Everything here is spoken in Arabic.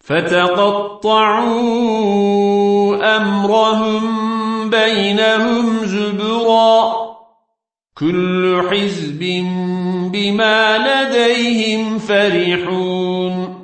فتقطعوا أمرهم بينهم زبرا كل حزب بما لديهم فرحون